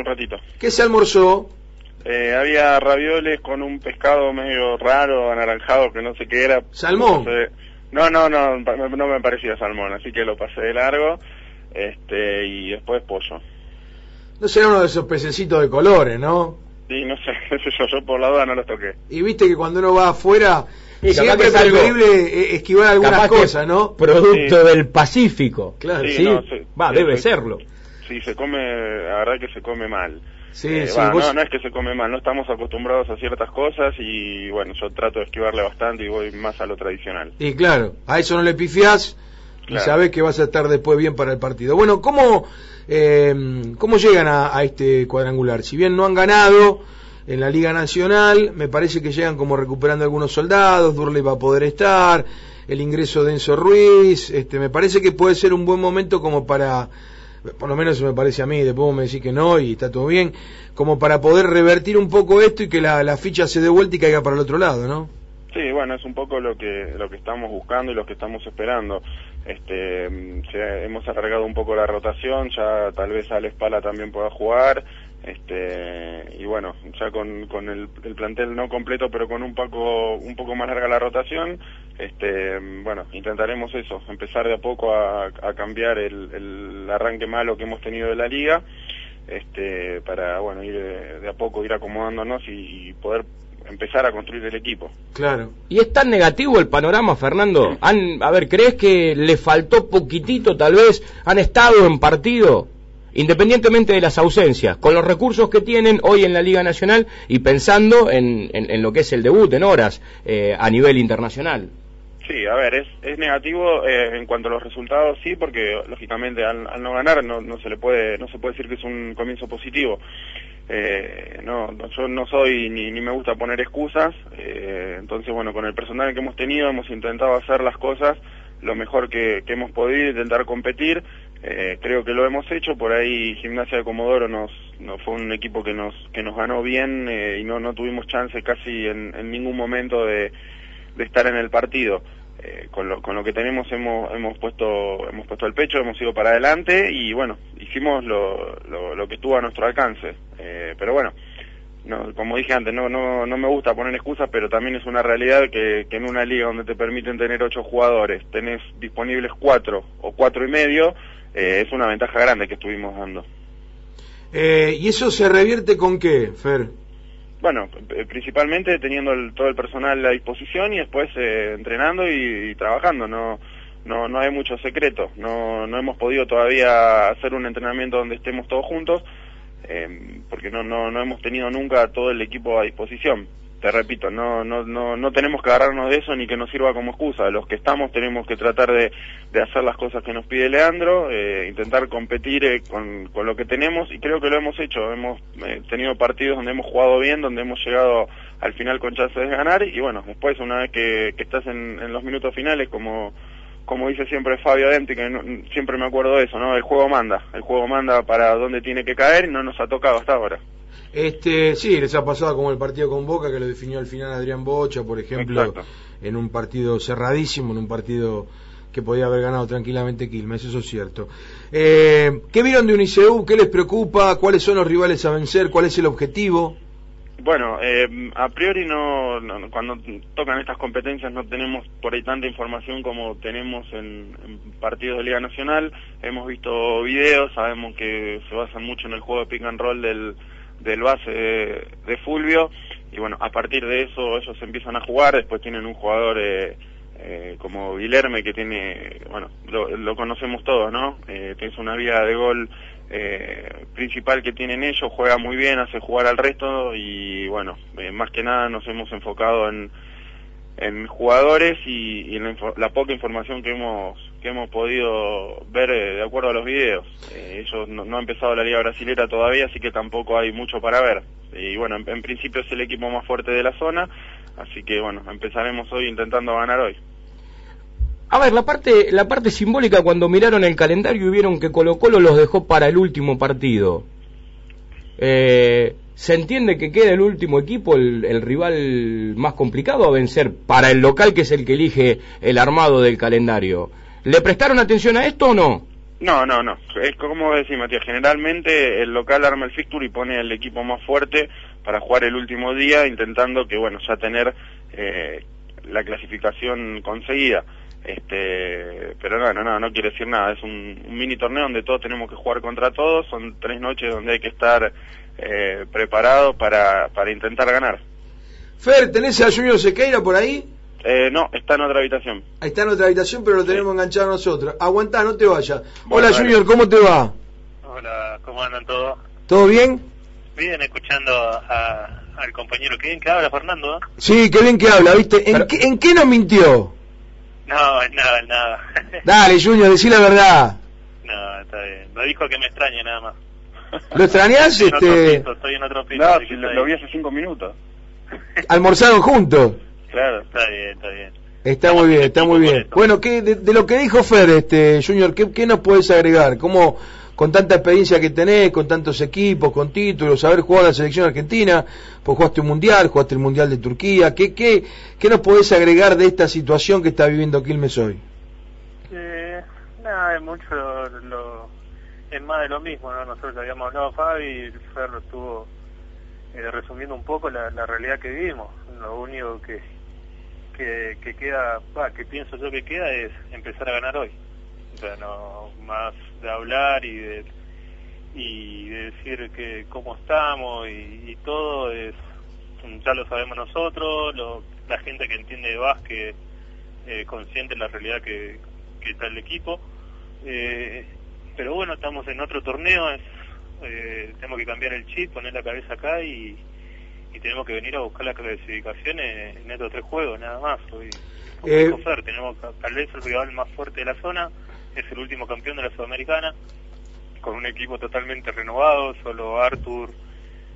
un ratito. ¿Qué se almorzó? Eh, había ravioles con un pescado medio raro, anaranjado, que no sé qué era. ¿Salmón? No, no, no, no me parecía salmón, así que lo pasé de largo. Este, y después pollo. No será uno de esos pececitos de colores, ¿no? Sí, no sé, yo, yo por la duda no los toqué. Y viste que cuando uno va afuera, siempre es preferible eh, esquivar algunas cosas, ¿no? Producto del Pacífico. Claro, sí. Va, debe serlo. Sí, se come, la verdad que se come mal. Sí, eh, sí, no, no es que se come mal, no estamos acostumbrados a ciertas cosas y bueno, yo trato de esquivarle bastante y voy más a lo tradicional. Y claro, a eso no le pifiás y sabes que vas a estar después bien para el partido. Bueno, ¿cómo, eh, cómo llegan a, este cuadrangular? Si bien no han ganado en la Liga Nacional, me parece que llegan como recuperando algunos soldados, Durley va a poder estar, el ingreso de Enzo Ruiz, este, me parece que puede ser un buen momento como para por lo menos me parece a mí, después me decís que no y está todo bien, como para poder revertir un poco esto y que la, la ficha se dé vuelta y caiga para el otro lado, ¿no? Sí, bueno, es un poco lo que lo que estamos buscando y lo que estamos esperando. Este, hemos alargado un poco la rotación, ya tal vez Alex Pala también pueda jugar. Este, y bueno, ya con, con el, plantel no completo, pero con un poco un poco más larga la rotación, este, bueno, intentaremos eso, empezar de a poco a, cambiar el, arranque malo que hemos tenido de la liga, este, para bueno ir de, a poco ir acomodándonos y poder empezar a construir el equipo. Claro. ¿Y es tan negativo el panorama, Fernando? Han, a ver, ¿crees que le faltó poquitito tal vez? ¿Han estado en partido? Independientemente de las ausencias, con los recursos que tienen hoy en la Liga Nacional y pensando en, en, lo que es el debut en horas eh, a nivel internacional. Sí, a ver, es, es negativo eh, en cuanto a los resultados, sí, porque lógicamente al, no ganar no, no se le puede no se puede decir que es un comienzo positivo. Eh, no, yo no soy ni, ni me gusta poner excusas, eh, entonces bueno, con el personal que hemos tenido hemos intentado hacer las cosas lo mejor que, hemos podido, intentar competir, eh, creo que lo hemos hecho, por ahí Gimnasia de Comodoro nos, nos fue un equipo que nos, que nos ganó bien eh, y no, no tuvimos chance casi en, en ningún momento de estar en el partido. Eh, con, lo, con lo que tenemos hemos, hemos puesto hemos puesto el pecho, hemos ido para adelante y bueno, hicimos lo, lo, que estuvo a nuestro alcance. Eh, pero bueno, no, como dije antes, no, no, no me gusta poner excusas, pero también es una realidad que, que en una liga donde te permiten tener ocho jugadores, tenés disponibles cuatro o cuatro y medio, eh, es una ventaja grande que estuvimos dando. ¿Y eso se revierte con qué, Fer? Bueno, principalmente teniendo todo el personal a disposición y después eh, entrenando y, trabajando. No, no, no hay mucho secreto. No, no hemos podido todavía hacer un entrenamiento donde estemos todos juntos eh, porque no, no, no hemos tenido nunca todo el equipo a disposición te repito, no, no, no, no tenemos que agarrarnos de eso ni que nos sirva como excusa. Los que estamos tenemos que tratar de, de hacer las cosas que nos pide Leandro, eh, intentar competir eh, con, con, lo que tenemos y creo que lo hemos hecho. Hemos eh, tenido partidos donde hemos jugado bien, donde hemos llegado al final con chances de ganar y bueno, después una vez que, que estás en, en, los minutos finales como como dice siempre Fabio Denti, que siempre me acuerdo de eso, ¿no? El juego manda, el juego manda para dónde tiene que caer y no nos ha tocado hasta ahora. Este, sí, les ha pasado como el partido con Boca, que lo definió al final Adrián Bocha, por ejemplo, en un partido cerradísimo, en un partido que podía haber ganado tranquilamente Quilmes, eso es cierto. Eh, ¿Qué vieron de Uniceu? ¿Qué les preocupa? ¿Cuáles son los rivales a vencer? ¿Cuál es el objetivo? Bueno, eh, a priori no, cuando tocan estas competencias no tenemos por ahí tanta información como tenemos en, partidos de Liga Nacional. Hemos visto videos, sabemos que se basan mucho en el juego de pick and roll del, del base de, Fulvio y bueno, a partir de eso ellos empiezan a jugar, después tienen un jugador eh, eh, como Guilherme que tiene, bueno, lo, conocemos todos, ¿no? Eh, es una vía de gol eh, principal que tienen ellos, juega muy bien, hace jugar al resto y bueno, eh, más que nada nos hemos enfocado en en jugadores y, en la, poca información que hemos que hemos podido ver eh, de acuerdo a los videos. Eh, ellos no, han empezado la liga brasilera todavía, así que tampoco hay mucho para ver. Y bueno, en, principio es el equipo más fuerte de la zona, así que bueno, empezaremos hoy intentando ganar hoy. A ver, la parte, la parte simbólica cuando miraron el calendario y vieron que Colo Colo los dejó para el último partido. Eh, se entiende que queda el último equipo, el, rival más complicado a vencer para el local que es el que elige el armado del calendario. ¿Le prestaron atención a esto o no? No, no, no. Es como decís, Matías, generalmente el local arma el fixture y pone el equipo más fuerte para jugar el último día, intentando que, bueno, ya tener eh, la clasificación conseguida. Este, pero no, no, no, no quiere decir nada. Es un, mini torneo donde todos tenemos que jugar contra todos. Son tres noches donde hay que estar eh, preparados para, para intentar ganar. Fer, ¿tenés a Junior Sequeira por ahí? Eh, no, está en otra habitación. Está en otra habitación, pero lo tenemos enganchado nosotros. Aguantá, no te vayas. Hola Junior, ¿cómo te va? Hola, ¿cómo andan todos? ¿Todo bien? Bien, escuchando a, al compañero. Qué bien que habla, Fernando. ¿eh? Sí, qué bien que habla, ¿viste? ¿En, qué, ¿En qué nos mintió? No, nada, nada. Dale, Junior, decí la verdad. No, está bien. Me dijo que me extrañe nada más. ¿Lo extrañas? Estoy este... en otro piso, estoy en otro piso. No, si lo, lo vi hace cinco minutos. ¿Almorzaron juntos? Claro. Está bien, está bien. Está muy bien, está muy bien. Bueno, ¿qué, de, lo que dijo Fer, este, Junior, ¿qué, qué nos puedes agregar? ¿Cómo, con tanta experiencia que tenés, con tantos equipos, con títulos, haber jugado la selección argentina, pues jugaste un mundial, jugaste el mundial de Turquía, ¿qué, qué, qué nos podés agregar de esta situación que está viviendo Quilmes hoy? Eh, nada, es mucho lo, es más de lo mismo, ¿no? Nosotros habíamos hablado, Fabi, y Fer lo estuvo eh, resumiendo un poco la, realidad que vivimos. Lo único que que, queda, que pienso yo que queda es empezar a ganar hoy. O sea, no más de hablar y de, y de decir que cómo estamos y, todo es ya lo sabemos nosotros, la gente que entiende de básquet eh, consciente de la realidad que, que está el equipo. Eh, pero bueno, estamos en otro torneo, es, eh, tenemos que cambiar el chip, poner la cabeza acá y, y tenemos que venir a buscar la clasificación en, estos tres juegos, nada más. Hoy, eh, tenemos tal vez el rival más fuerte de la zona, es el último campeón de la Sudamericana, con un equipo totalmente renovado, solo Arthur,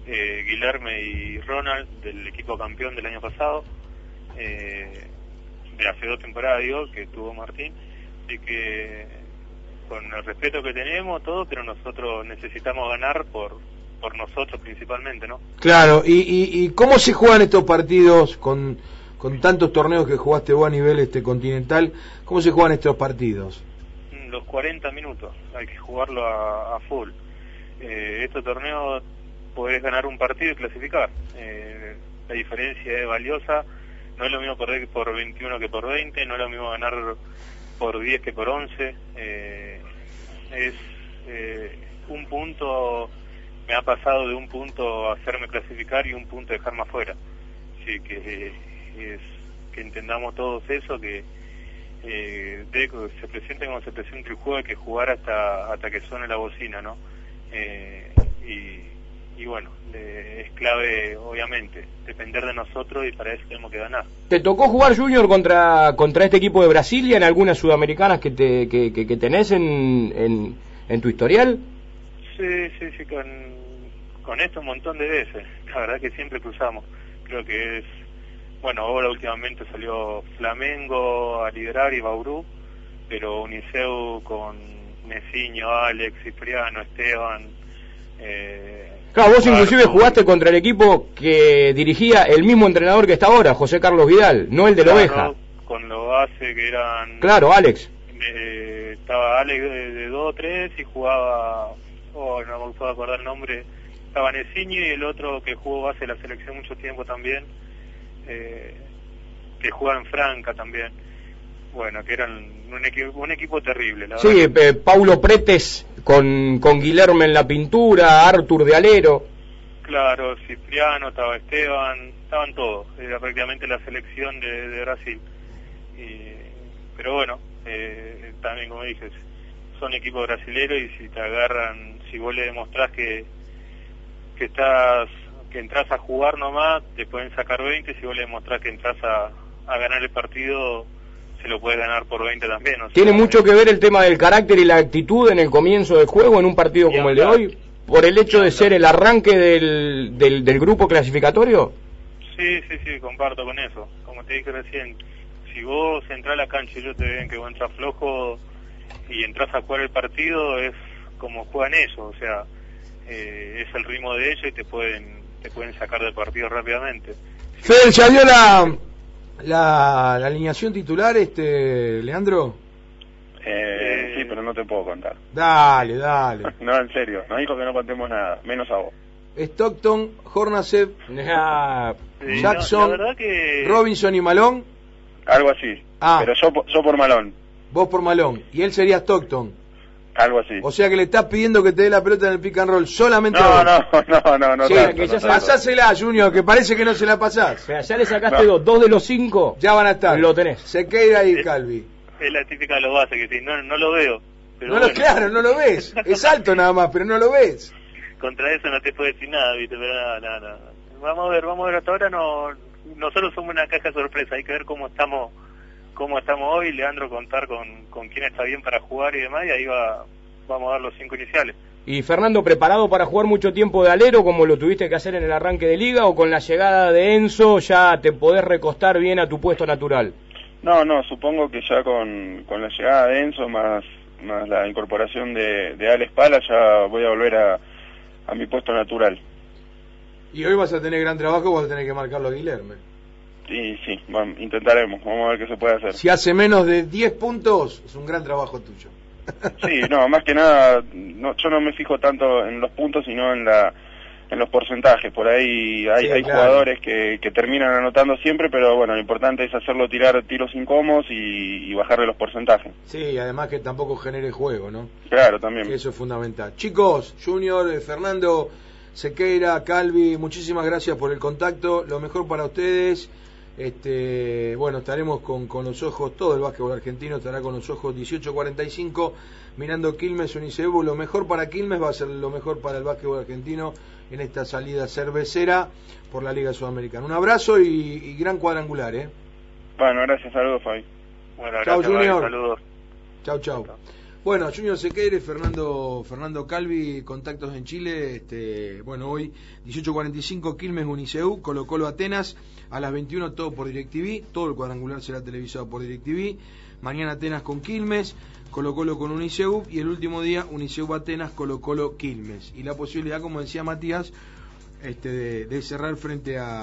eh, Guilherme y Ronald del equipo campeón del año pasado, eh, de hace dos temporadas digo, que tuvo Martín, así que con el respeto que tenemos, todo, pero nosotros necesitamos ganar por por nosotros principalmente, ¿no? Claro, ¿y, y, cómo se juegan estos partidos con, con tantos torneos que jugaste vos a nivel este continental? ¿Cómo se juegan estos partidos? Los 40 minutos, hay que jugarlo a, full. Eh, estos torneos podés ganar un partido y clasificar. Eh, la diferencia es valiosa. No es lo mismo perder por 21 que por 20, no es lo mismo ganar por 10 que por 11. Eh, es eh, un punto me ha pasado de un punto hacerme clasificar y un punto dejarme afuera. Así que es que entendamos todos eso, que eh, se presente como se presenta el juego, hay que jugar hasta hasta que suene la bocina, ¿no? Eh, y, y, bueno, es clave, obviamente, depender de nosotros y para eso tenemos que ganar. ¿Te tocó jugar Junior contra contra este equipo de Brasilia en algunas sudamericanas que, te, que, que, tenés en, en, en tu historial? Sí, sí, sí, con, con esto un montón de veces. La verdad que siempre cruzamos. Creo que es, bueno, ahora últimamente salió Flamengo a liderar y Bauru, pero Uniceu con Neciño, Alex, Cipriano, Esteban. Eh, claro, vos inclusive jugaste contra el equipo que dirigía el mismo entrenador que está ahora, José Carlos Vidal, no el de la oveja. Con lo base que eran... Claro, Alex. Eh, estaba Alex de 2 o 3 y jugaba oh, no me puedo acordar el nombre, estaba Neciño y el otro que jugó base de la selección mucho tiempo también, eh, que jugaba en Franca también. Bueno, que eran un, equipo, un equipo terrible. La sí, eh, Paulo Pretes con, con Guillermo en la pintura, Artur de Alero. Claro, Cipriano, estaba Esteban, estaban todos, era prácticamente la selección de, Brasil. pero bueno, eh, también como dices, son equipos brasileños y si te agarran, si vos le demostrás que, que estás, que entras a jugar nomás, te pueden sacar 20, si vos le demostrás que entras a, a ganar el partido, se lo puedes ganar por 20 también. ¿Tiene mucho que ver el tema del carácter y la actitud en el comienzo del juego en un partido como el de hoy? ¿Por el hecho de ser el arranque del, del, del grupo clasificatorio? Sí, sí, sí, comparto con eso. Como te dije recién, si vos entras a la cancha y yo te ven que vos entras flojo, y entras a jugar el partido es como juegan ellos, o sea, eh, es el ritmo de ellos y te pueden te pueden sacar del partido rápidamente. Fede, ¿ya vio la, la, alineación titular, este Leandro? Eh, sí, pero no, te puedo contar. Dale, dale. no, en serio, nos dijo que no contemos nada, menos a vos. Stockton, Hornacev, Sí, Jackson, no, la verdad que Robinson y Malón, Algo así. Ah. Pero yo, yo por Malón, vos por Malón, y él sería Stockton. Algo así. O sea que le estás pidiendo que te dé la pelota en el pick and roll solamente No, a no, vos. no, no, no. Sí, tanto, que no ya tanto. Pasásela, Junior, que parece que no se la pasás. espera, ya le sacaste No. dos, dos de los cinco. Ya van a estar. Lo tenés. Sequeira y Calvi. es la típica de los bases, que sí, no, no lo veo. Pero No lo, bueno, claro, no lo ves. Es alto nada más, pero no lo ves. contra eso no te puedo decir nada, ¿viste? Pero nada, nada, nada. Vamos a ver, vamos a ver. Hasta ahora no, nosotros somos una caja de sorpresa. Hay que ver cómo estamos cómo estamos hoy. Leandro contar con, con quién está bien para jugar y demás. Y ahí va, vamos a dar los cinco iniciales. Y Fernando, ¿preparado para jugar mucho tiempo de alero como lo tuviste que hacer en el arranque de liga o con la llegada de Enzo ya te podés recostar bien a tu puesto natural? No, no, supongo que ya con, con la llegada de Enzo más, más la incorporación de, de Alex Pala ya voy a volver a, a mi puesto natural. Y hoy vas a tener gran trabajo, vas a tener que marcarlo a Guilherme. Y sí, bueno, intentaremos, vamos a ver qué se puede hacer. Si hace menos de 10 puntos, es un gran trabajo tuyo. Sí, no, más que nada, no, yo no me fijo tanto en los puntos, sino en la en los porcentajes. Por ahí hay, Sí, hay claro. jugadores que, que terminan anotando siempre, pero bueno, lo importante es hacerlo tirar tiros incómodos y, y bajarle los porcentajes. Sí, además que tampoco genere juego, ¿no? Claro, también. Que eso es fundamental. Chicos, Junior, eh, Fernando, Sequeira, Calvi, muchísimas gracias por el contacto. Lo mejor para ustedes. Este, bueno, estaremos con, con los ojos, todo el básquetbol argentino estará con los ojos 18.45 mirando Quilmes Unicebu. Lo mejor para Quilmes va a ser lo mejor para el básquetbol argentino en esta salida cervecera por la Liga Sudamericana. Un abrazo y, y gran cuadrangular, ¿eh? Bueno, gracias, saludos, Fabi. Bueno, Chao, Fabi, Junior. saludos. Chau, chau. Bueno, Junior Sequeire, Fernando, Fernando Calvi, contactos en Chile. Este, bueno, hoy 18.45 Quilmes Uniceu, Colo Colo Atenas, a las 21 todo por DirecTV, todo el cuadrangular será televisado por DirecTV. Mañana Atenas con Quilmes, Colo Colo con Uniceu y el último día Uniceu Atenas, Colo Colo Quilmes. Y la posibilidad, como decía Matías, este, de, de cerrar frente a